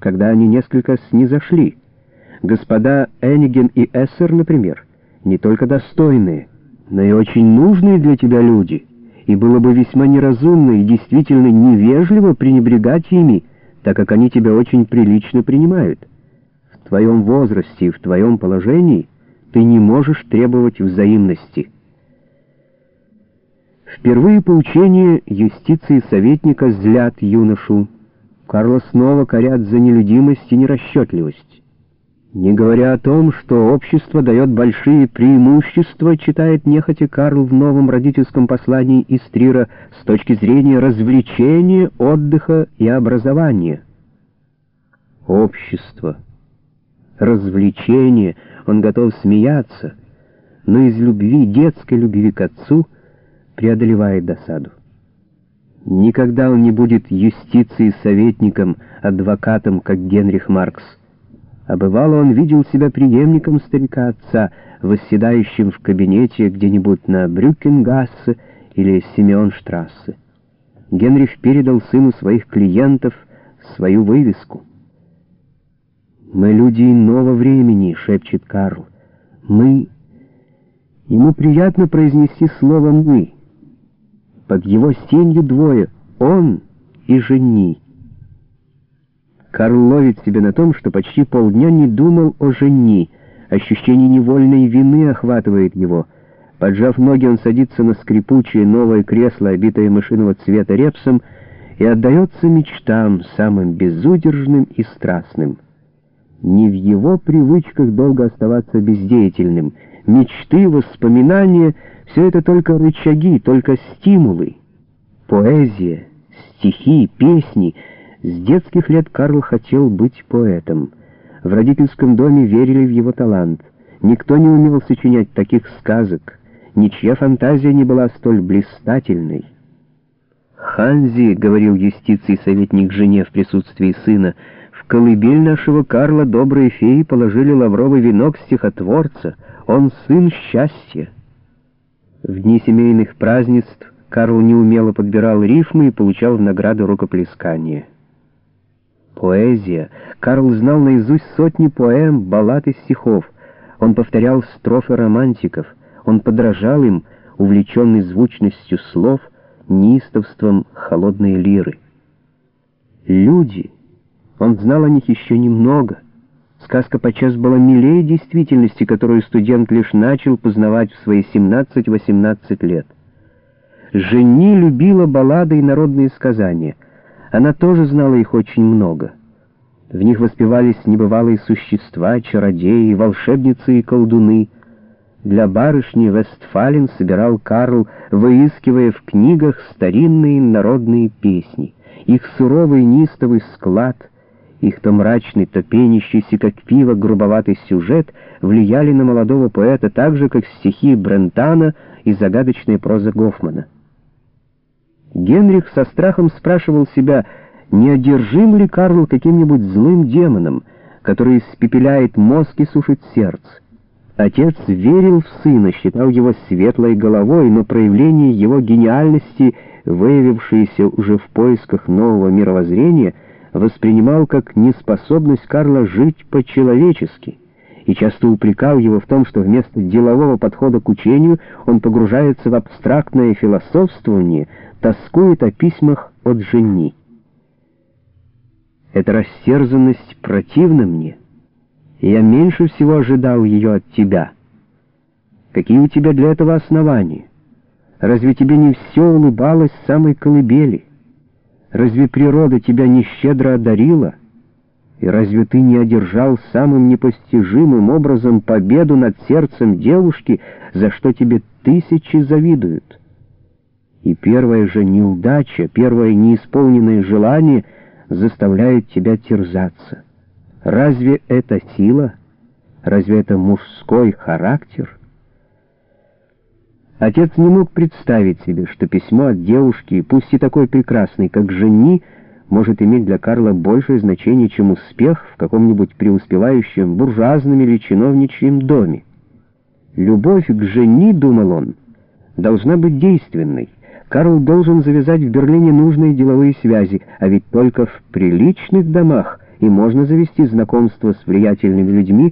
когда они несколько снизошли. Господа Эниген и Эссер, например, не только достойные, но и очень нужные для тебя люди, и было бы весьма неразумно и действительно невежливо пренебрегать ими, так как они тебя очень прилично принимают. В твоем возрасте и в твоем положении ты не можешь требовать взаимности». Впервые поучения юстиции советника злят юношу. Карла снова корят за нелюдимость и нерасчетливость. Не говоря о том, что общество дает большие преимущества, читает нехотя Карл в новом родительском послании из Трира с точки зрения развлечения, отдыха и образования. Общество, развлечение, он готов смеяться, но из любви, детской любви к отцу — преодолевает досаду. Никогда он не будет юстицией советником, адвокатом, как Генрих Маркс. А бывало, он видел себя преемником старика-отца, восседающим в кабинете где-нибудь на Брюкенгассе или Симеонштрассе. Генрих передал сыну своих клиентов свою вывеску. «Мы люди иного времени», — шепчет Карл. «Мы...» Ему приятно произнести слово «мы». Под его сенью двое — он и жени. Карл ловит себя на том, что почти полдня не думал о жени. Ощущение невольной вины охватывает его. Поджав ноги, он садится на скрипучее новое кресло, обитое машинного цвета репсом, и отдается мечтам, самым безудержным и страстным. Не в его привычках долго оставаться бездеятельным. Мечты, воспоминания — все это только рычаги, только стимулы. Поэзия, стихи, песни. С детских лет Карл хотел быть поэтом. В родительском доме верили в его талант. Никто не умел сочинять таких сказок. Ничья фантазия не была столь блистательной. «Ханзи», — говорил юстиции советник жене в присутствии сына, — «в колыбель нашего Карла добрые феи положили лавровый венок стихотворца. Он сын счастья». В дни семейных празднеств Карл неумело подбирал рифмы и получал в награду рукоплескание. Поэзия. Карл знал наизусть сотни поэм, баллад и стихов. Он повторял строфы романтиков. Он подражал им, увлеченный звучностью слов, неистовством холодной лиры. Люди. Он знал о них еще немного — Сказка подчас была милее действительности, которую студент лишь начал познавать в свои 17-18 лет. Жени любила баллады и народные сказания. Она тоже знала их очень много. В них воспевались небывалые существа, чародеи, волшебницы и колдуны. Для барышни Вестфален собирал Карл, выискивая в книгах старинные народные песни. Их суровый нистовый склад — их то мрачный, то пенящийся, как пиво, грубоватый сюжет влияли на молодого поэта так же, как стихи Брентана и загадочная проза Гофмана. Генрих со страхом спрашивал себя, не одержим ли Карл каким-нибудь злым демоном, который испепеляет мозг и сушит сердце. Отец верил в сына, считал его светлой головой, но проявление его гениальности, выявившееся уже в поисках нового мировоззрения, воспринимал как неспособность Карла жить по-человечески и часто упрекал его в том, что вместо делового подхода к учению он погружается в абстрактное философствование, тоскует о письмах от жени. Эта растерзанность противна мне, и я меньше всего ожидал ее от тебя. Какие у тебя для этого основания? Разве тебе не все улыбалось с самой колыбели? Разве природа тебя не щедро одарила? И разве ты не одержал самым непостижимым образом победу над сердцем девушки, за что тебе тысячи завидуют? И первая же неудача, первое неисполненное желание заставляет тебя терзаться. Разве это сила? Разве это мужской характер? Отец не мог представить себе, что письмо от девушки, пусть и такой прекрасной, как жени, может иметь для Карла большее значение, чем успех в каком-нибудь преуспевающем буржуазном или чиновничьем доме. Любовь к жени, думал он, должна быть действенной. Карл должен завязать в Берлине нужные деловые связи, а ведь только в приличных домах и можно завести знакомство с влиятельными людьми,